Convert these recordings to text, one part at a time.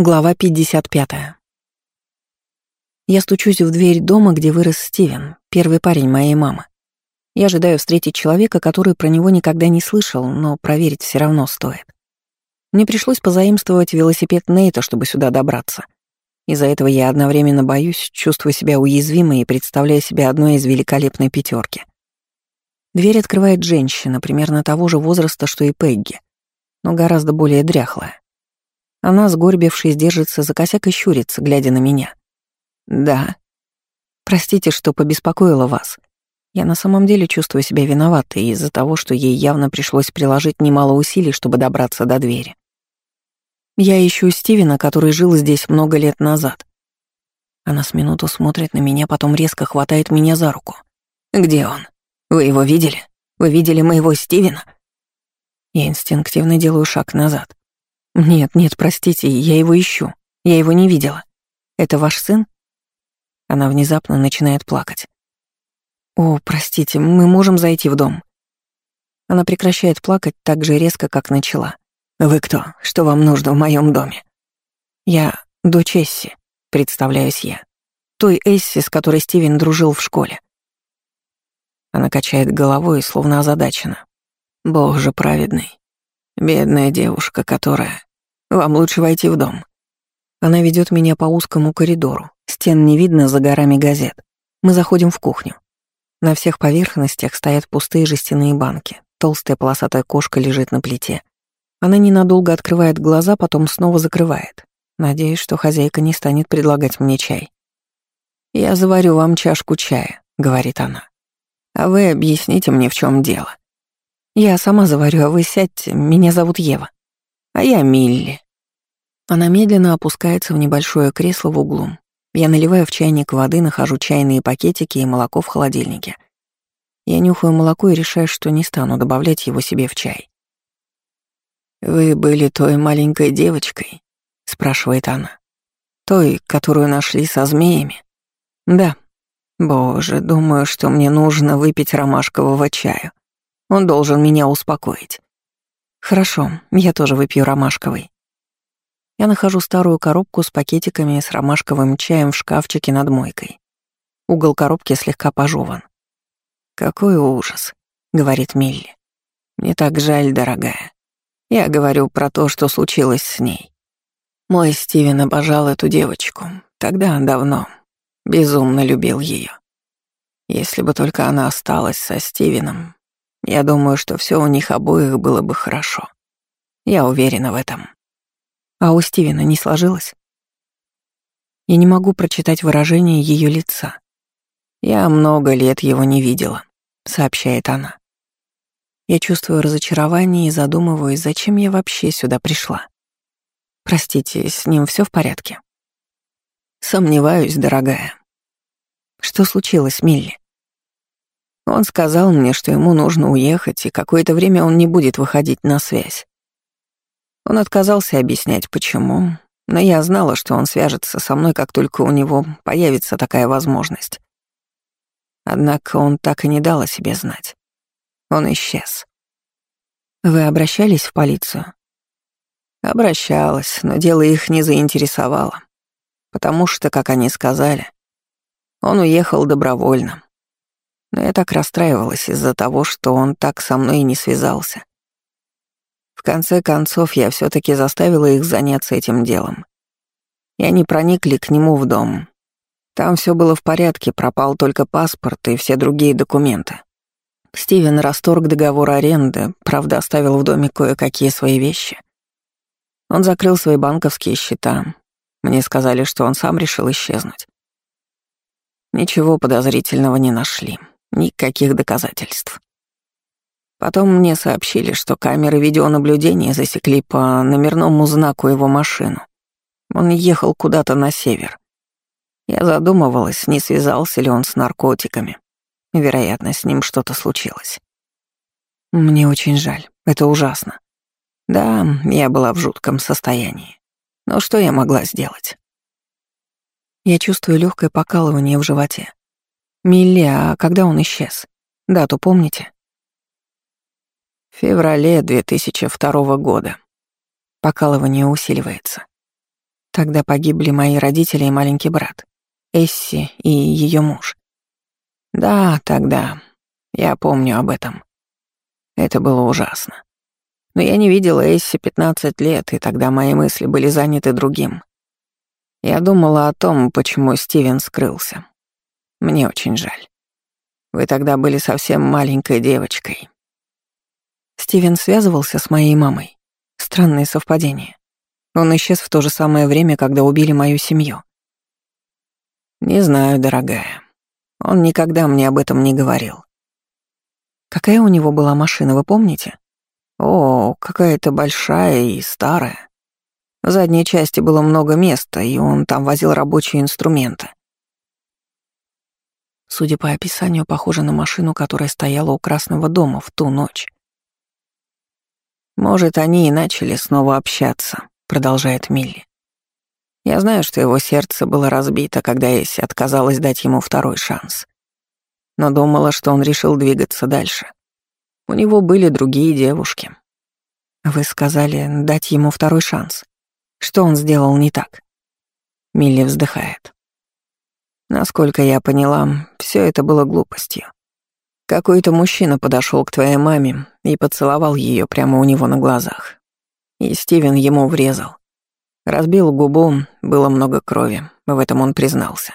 Глава 55. Я стучусь в дверь дома, где вырос Стивен, первый парень моей мамы. Я ожидаю встретить человека, который про него никогда не слышал, но проверить все равно стоит. Мне пришлось позаимствовать велосипед Нейта, чтобы сюда добраться. Из-за этого я одновременно боюсь, чувствую себя уязвимой и представляю себя одной из великолепной пятерки. Дверь открывает женщина, примерно того же возраста, что и Пегги, но гораздо более дряхлая. Она, сгорбившись, держится за косяк и щурится, глядя на меня. «Да. Простите, что побеспокоила вас. Я на самом деле чувствую себя виноватой из-за того, что ей явно пришлось приложить немало усилий, чтобы добраться до двери. Я ищу Стивена, который жил здесь много лет назад. Она с минуту смотрит на меня, потом резко хватает меня за руку. «Где он? Вы его видели? Вы видели моего Стивена?» Я инстинктивно делаю шаг назад. «Нет, нет, простите, я его ищу. Я его не видела. Это ваш сын?» Она внезапно начинает плакать. «О, простите, мы можем зайти в дом?» Она прекращает плакать так же резко, как начала. «Вы кто? Что вам нужно в моем доме?» «Я дочь Эсси», — представляюсь я. Той Эсси, с которой Стивен дружил в школе. Она качает головой, словно озадачена. «Бог же праведный. Бедная девушка, которая...» Вам лучше войти в дом. Она ведет меня по узкому коридору. Стен не видно за горами газет. Мы заходим в кухню. На всех поверхностях стоят пустые жестяные банки. Толстая полосатая кошка лежит на плите. Она ненадолго открывает глаза, потом снова закрывает. Надеюсь, что хозяйка не станет предлагать мне чай. «Я заварю вам чашку чая», — говорит она. «А вы объясните мне, в чем дело». «Я сама заварю, а вы сядьте. Меня зовут Ева». А я Милли. Она медленно опускается в небольшое кресло в углу. Я наливаю в чайник воды, нахожу чайные пакетики и молоко в холодильнике. Я нюхаю молоко и решаю, что не стану добавлять его себе в чай. «Вы были той маленькой девочкой?» — спрашивает она. «Той, которую нашли со змеями?» «Да». «Боже, думаю, что мне нужно выпить ромашкового чаю. Он должен меня успокоить». Хорошо, я тоже выпью ромашковый. Я нахожу старую коробку с пакетиками с ромашковым чаем в шкафчике над мойкой. Угол коробки слегка пожеван. «Какой ужас», — говорит Милли. «Мне так жаль, дорогая. Я говорю про то, что случилось с ней. Мой Стивен обожал эту девочку. Тогда, давно. Безумно любил ее. Если бы только она осталась со Стивеном, я думаю, что все у них обоих было бы хорошо. Я уверена в этом. А у Стивена не сложилось? Я не могу прочитать выражение ее лица. Я много лет его не видела, сообщает она. Я чувствую разочарование и задумываюсь, зачем я вообще сюда пришла. Простите, с ним все в порядке? Сомневаюсь, дорогая. Что случилось, Милли? Он сказал мне, что ему нужно уехать, и какое-то время он не будет выходить на связь. Он отказался объяснять, почему, но я знала, что он свяжется со мной, как только у него появится такая возможность. Однако он так и не дал о себе знать. Он исчез. Вы обращались в полицию? Обращалась, но дело их не заинтересовало. Потому что, как они сказали, он уехал добровольно. Но я так расстраивалась из-за того, что он так со мной и не связался. В конце концов, я все таки заставила их заняться этим делом. И они проникли к нему в дом. Там все было в порядке, пропал только паспорт и все другие документы. Стивен расторг договор аренды, правда, оставил в доме кое-какие свои вещи. Он закрыл свои банковские счета. Мне сказали, что он сам решил исчезнуть. Ничего подозрительного не нашли. Никаких доказательств. Потом мне сообщили, что камеры видеонаблюдения засекли по номерному знаку его машину. Он ехал куда-то на север. Я задумывалась, не связался ли он с наркотиками. Вероятно, с ним что-то случилось. Мне очень жаль, это ужасно. Да, я была в жутком состоянии. Но что я могла сделать? Я чувствую легкое покалывание в животе. Милли, а когда он исчез? Дату помните? В феврале 2002 года. Покалывание усиливается. Тогда погибли мои родители и маленький брат, Эсси и ее муж. Да, тогда. Я помню об этом. Это было ужасно. Но я не видела Эсси 15 лет, и тогда мои мысли были заняты другим. Я думала о том, почему Стивен скрылся. Мне очень жаль. Вы тогда были совсем маленькой девочкой. Стивен связывался с моей мамой. Странное совпадение. Он исчез в то же самое время, когда убили мою семью. Не знаю, дорогая. Он никогда мне об этом не говорил. Какая у него была машина, вы помните? О, какая-то большая и старая. В задней части было много места, и он там возил рабочие инструменты. Судя по описанию, похоже на машину, которая стояла у Красного дома в ту ночь. «Может, они и начали снова общаться», — продолжает Милли. «Я знаю, что его сердце было разбито, когда Эсси отказалась дать ему второй шанс. Но думала, что он решил двигаться дальше. У него были другие девушки». «Вы сказали, дать ему второй шанс. Что он сделал не так?» Милли вздыхает. Насколько я поняла, все это было глупостью. Какой-то мужчина подошел к твоей маме и поцеловал ее прямо у него на глазах. И Стивен ему врезал. Разбил губу, было много крови, в этом он признался.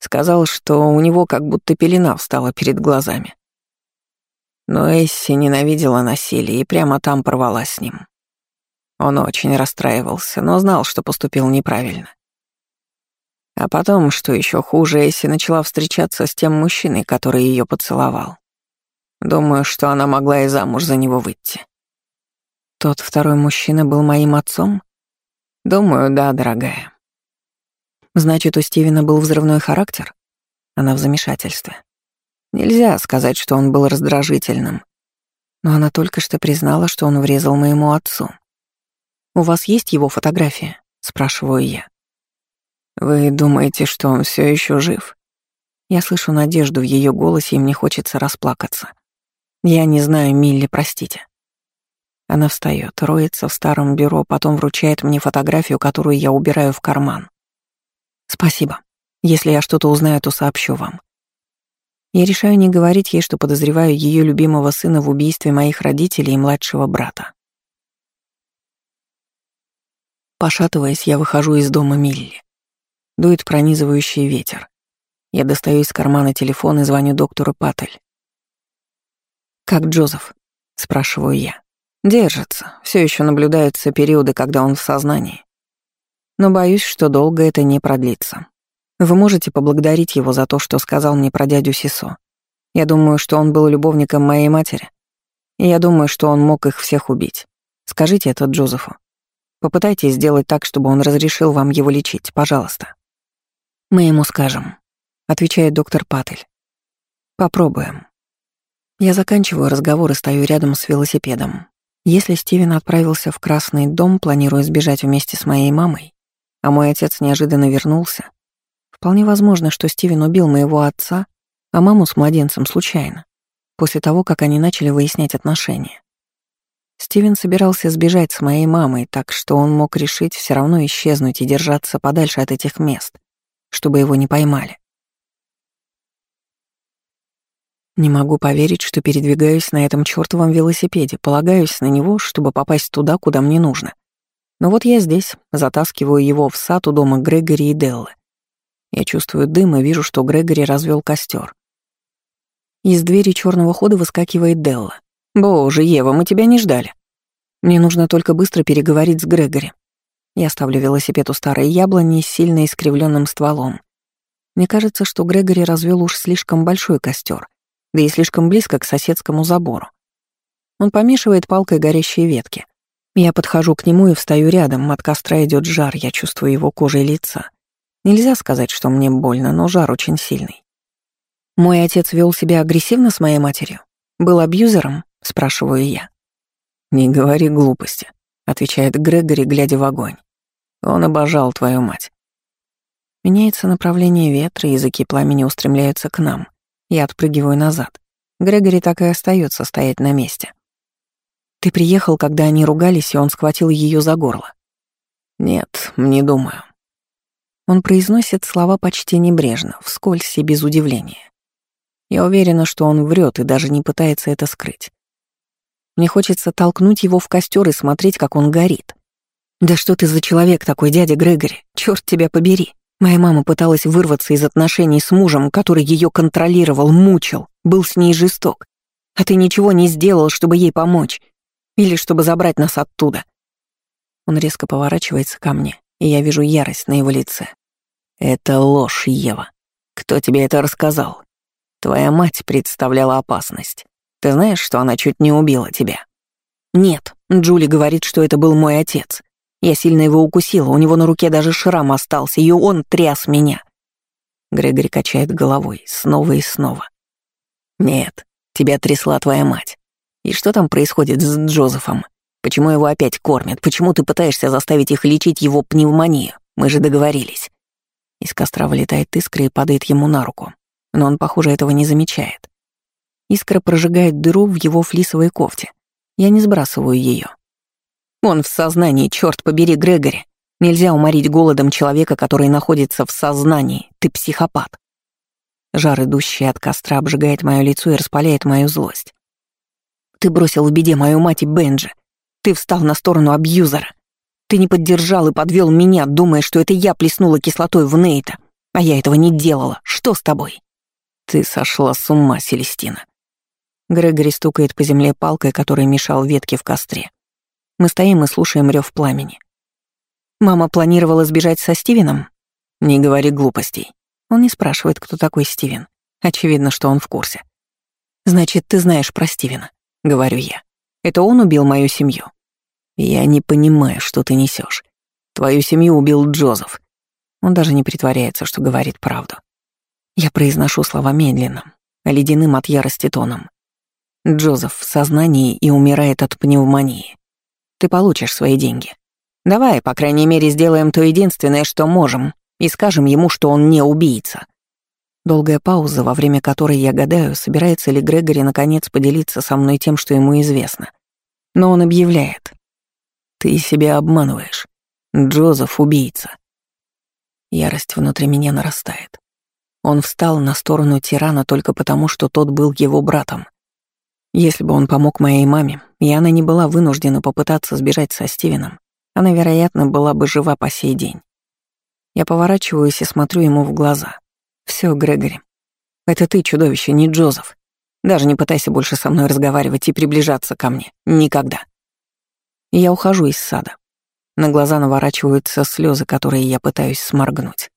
Сказал, что у него как будто пелена встала перед глазами. Но Эсси ненавидела насилие и прямо там порвала с ним. Он очень расстраивался, но знал, что поступил неправильно. А потом, что еще хуже, Эсси начала встречаться с тем мужчиной, который ее поцеловал. Думаю, что она могла и замуж за него выйти. Тот второй мужчина был моим отцом? Думаю, да, дорогая. Значит, у Стивена был взрывной характер? Она в замешательстве. Нельзя сказать, что он был раздражительным. Но она только что признала, что он врезал моему отцу. «У вас есть его фотография?» — спрашиваю я. «Вы думаете, что он все еще жив?» Я слышу надежду в ее голосе, и мне хочется расплакаться. Я не знаю, Милли, простите. Она встает, роется в старом бюро, потом вручает мне фотографию, которую я убираю в карман. Спасибо. Если я что-то узнаю, то сообщу вам. Я решаю не говорить ей, что подозреваю ее любимого сына в убийстве моих родителей и младшего брата. Пошатываясь, я выхожу из дома Милли. Дует пронизывающий ветер. Я достаю из кармана телефон и звоню доктору Паттель. «Как Джозеф?» — спрашиваю я. «Держится. Все еще наблюдаются периоды, когда он в сознании. Но боюсь, что долго это не продлится. Вы можете поблагодарить его за то, что сказал мне про дядю Сисо. Я думаю, что он был любовником моей матери. И я думаю, что он мог их всех убить. Скажите это Джозефу. Попытайтесь сделать так, чтобы он разрешил вам его лечить, пожалуйста. «Мы ему скажем», — отвечает доктор Паттель. «Попробуем». Я заканчиваю разговор и стою рядом с велосипедом. Если Стивен отправился в Красный дом, планируя сбежать вместе с моей мамой, а мой отец неожиданно вернулся, вполне возможно, что Стивен убил моего отца, а маму с младенцем случайно, после того, как они начали выяснять отношения. Стивен собирался сбежать с моей мамой, так что он мог решить все равно исчезнуть и держаться подальше от этих мест чтобы его не поймали. Не могу поверить, что передвигаюсь на этом чёртовом велосипеде, полагаюсь на него, чтобы попасть туда, куда мне нужно. Но вот я здесь, затаскиваю его в сад у дома Грегори и Деллы. Я чувствую дым и вижу, что Грегори развел костер. Из двери черного хода выскакивает Делла. «Боже, Ева, мы тебя не ждали. Мне нужно только быстро переговорить с Грегори. Я ставлю велосипед у старой яблони с сильно искривленным стволом. Мне кажется, что Грегори развел уж слишком большой костер, да и слишком близко к соседскому забору. Он помешивает палкой горящие ветки. Я подхожу к нему и встаю рядом, от костра идет жар, я чувствую его кожей лица. Нельзя сказать, что мне больно, но жар очень сильный. Мой отец вел себя агрессивно с моей матерью? Был абьюзером? Спрашиваю я. Не говори глупости. — отвечает Грегори, глядя в огонь. «Он обожал твою мать». Меняется направление ветра, языки пламени устремляются к нам. Я отпрыгиваю назад. Грегори так и остается стоять на месте. «Ты приехал, когда они ругались, и он схватил ее за горло». «Нет, не думаю». Он произносит слова почти небрежно, вскользь и без удивления. Я уверена, что он врет и даже не пытается это скрыть. Мне хочется толкнуть его в костер и смотреть, как он горит. «Да что ты за человек такой, дядя Грегори? Черт тебя побери!» Моя мама пыталась вырваться из отношений с мужем, который ее контролировал, мучил, был с ней жесток. А ты ничего не сделал, чтобы ей помочь. Или чтобы забрать нас оттуда. Он резко поворачивается ко мне, и я вижу ярость на его лице. Это ложь, Ева. Кто тебе это рассказал? Твоя мать представляла опасность. Ты знаешь, что она чуть не убила тебя? Нет, Джули говорит, что это был мой отец. Я сильно его укусила, у него на руке даже шрам остался, и он тряс меня. Грегори качает головой снова и снова. Нет, тебя трясла твоя мать. И что там происходит с Джозефом? Почему его опять кормят? Почему ты пытаешься заставить их лечить его пневмонию? Мы же договорились. Из костра вылетает искра и падает ему на руку. Но он, похоже, этого не замечает. Искра прожигает дыру в его флисовой кофте. Я не сбрасываю ее. Он в сознании, черт побери, Грегори. Нельзя уморить голодом человека, который находится в сознании. Ты психопат. Жар, идущий от костра, обжигает мое лицо и распаляет мою злость. Ты бросил в беде мою мать и Бенджи. Ты встал на сторону абьюзера. Ты не поддержал и подвел меня, думая, что это я плеснула кислотой в Нейта. А я этого не делала. Что с тобой? Ты сошла с ума, Селестина. Грегори стукает по земле палкой, которая мешал ветке в костре. Мы стоим и слушаем рев пламени. Мама планировала сбежать со Стивеном? Не говори глупостей. Он не спрашивает, кто такой Стивен. Очевидно, что он в курсе. Значит, ты знаешь про Стивена, говорю я. Это он убил мою семью. Я не понимаю, что ты несешь. Твою семью убил Джозеф. Он даже не притворяется, что говорит правду. Я произношу слова медленным, ледяным от ярости тоном. Джозеф в сознании и умирает от пневмонии. Ты получишь свои деньги. Давай, по крайней мере, сделаем то единственное, что можем, и скажем ему, что он не убийца. Долгая пауза, во время которой я гадаю, собирается ли Грегори наконец поделиться со мной тем, что ему известно. Но он объявляет. «Ты себя обманываешь. Джозеф — убийца». Ярость внутри меня нарастает. Он встал на сторону тирана только потому, что тот был его братом. Если бы он помог моей маме, и она не была вынуждена попытаться сбежать со Стивеном, она, вероятно, была бы жива по сей день. Я поворачиваюсь и смотрю ему в глаза. Все, Грегори. Это ты, чудовище, не Джозеф. Даже не пытайся больше со мной разговаривать и приближаться ко мне. Никогда. И я ухожу из сада. На глаза наворачиваются слезы, которые я пытаюсь сморгнуть.